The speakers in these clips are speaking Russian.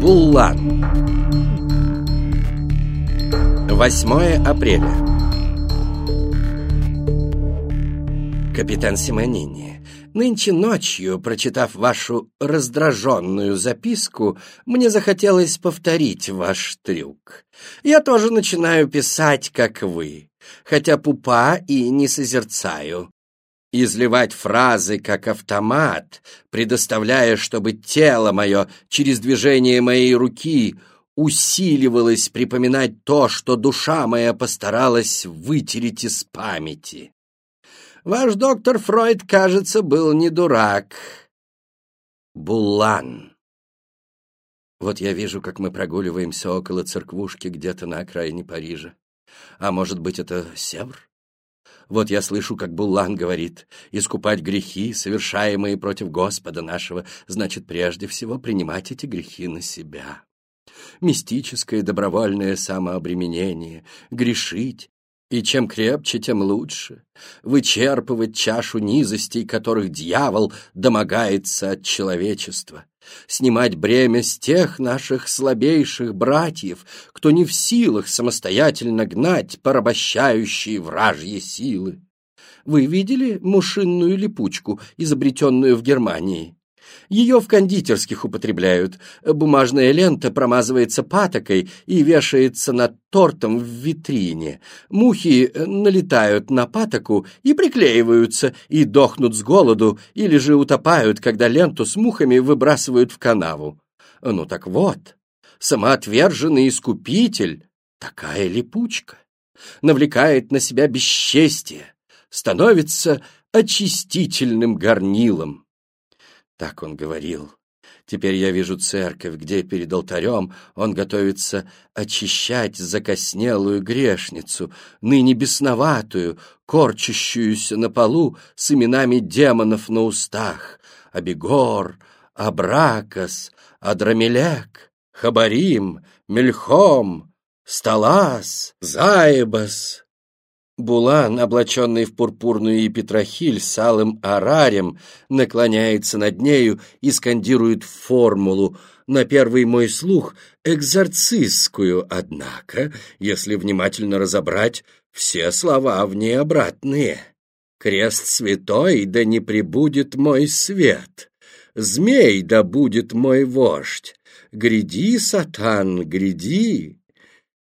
Буллан 8 апреля Капитан Симонини, нынче ночью, прочитав вашу раздраженную записку, мне захотелось повторить ваш трюк. Я тоже начинаю писать, как вы, хотя пупа и не созерцаю. Изливать фразы, как автомат, предоставляя, чтобы тело мое через движение моей руки усиливалось припоминать то, что душа моя постаралась вытереть из памяти. Ваш доктор Фройд, кажется, был не дурак. Булан. Вот я вижу, как мы прогуливаемся около церквушки где-то на окраине Парижа. А может быть, это Севр? Вот я слышу, как Буллан говорит, искупать грехи, совершаемые против Господа нашего, значит прежде всего принимать эти грехи на себя. Мистическое добровольное самообременение, грешить, и чем крепче, тем лучше. Вычерпывать чашу низостей, которых дьявол домогается от человечества. Снимать бремя с тех наших слабейших братьев, кто не в силах самостоятельно гнать порабощающие вражьи силы. Вы видели мушинную липучку, изобретенную в Германии? Ее в кондитерских употребляют. Бумажная лента промазывается патокой и вешается над тортом в витрине. Мухи налетают на патоку и приклеиваются, и дохнут с голоду, или же утопают, когда ленту с мухами выбрасывают в канаву. Ну так вот, самоотверженный искупитель — такая липучка. Навлекает на себя бесчестие, становится очистительным горнилом. Так он говорил. Теперь я вижу церковь, где перед алтарем он готовится очищать закоснелую грешницу, ныне бесноватую, корчащуюся на полу с именами демонов на устах. Абегор, Абракас, Адрамелек, Хабарим, Мельхом, Сталас, Заебас, Булан, облаченный в пурпурную епитрахиль с алым арарем, наклоняется над нею и скандирует формулу, на первый мой слух экзорцистскую, однако, если внимательно разобрать, все слова в ней обратные. «Крест святой, да не прибудет мой свет! Змей, да будет мой вождь! Гряди, сатан, гряди!»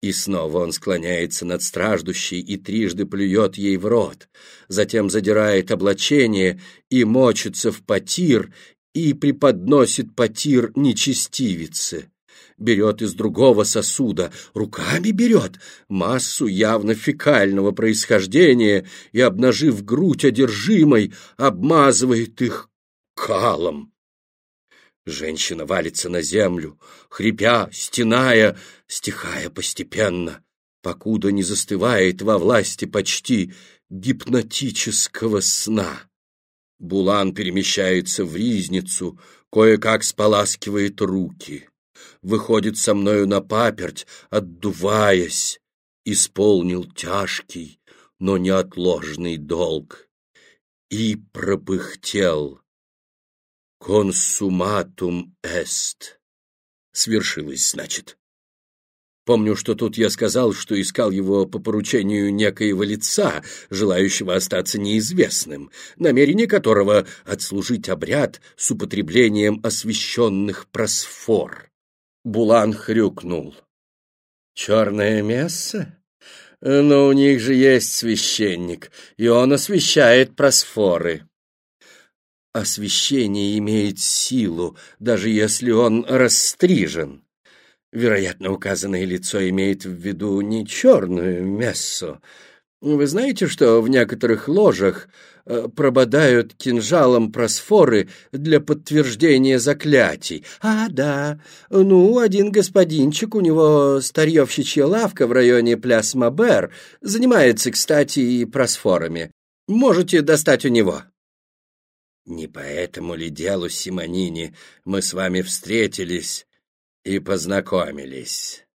И снова он склоняется над страждущей и трижды плюет ей в рот, затем задирает облачение и мочится в потир и преподносит потир нечестивице. Берет из другого сосуда, руками берет, массу явно фекального происхождения и, обнажив грудь одержимой, обмазывает их калом. Женщина валится на землю, хрипя, стеная, стихая постепенно, покуда не застывает во власти почти гипнотического сна. Булан перемещается в ризницу, кое-как споласкивает руки. Выходит со мною на паперть, отдуваясь, исполнил тяжкий, но неотложный долг. И пропыхтел. «Консуматум эст». Свершилось, значит. Помню, что тут я сказал, что искал его по поручению некоего лица, желающего остаться неизвестным, намерение которого — отслужить обряд с употреблением освященных просфор. Булан хрюкнул. «Черное место? Но у них же есть священник, и он освещает просфоры» освещение имеет силу, даже если он расстрижен. Вероятно, указанное лицо имеет в виду не черную мессу. Вы знаете, что в некоторых ложах э, прободают кинжалом просфоры для подтверждения заклятий. А, да, ну, один господинчик, у него старьевщичья лавка в районе Пляс-Мабер, занимается, кстати, и просфорами. Можете достать у него. Не по этому ли делу, Симонини, мы с вами встретились и познакомились?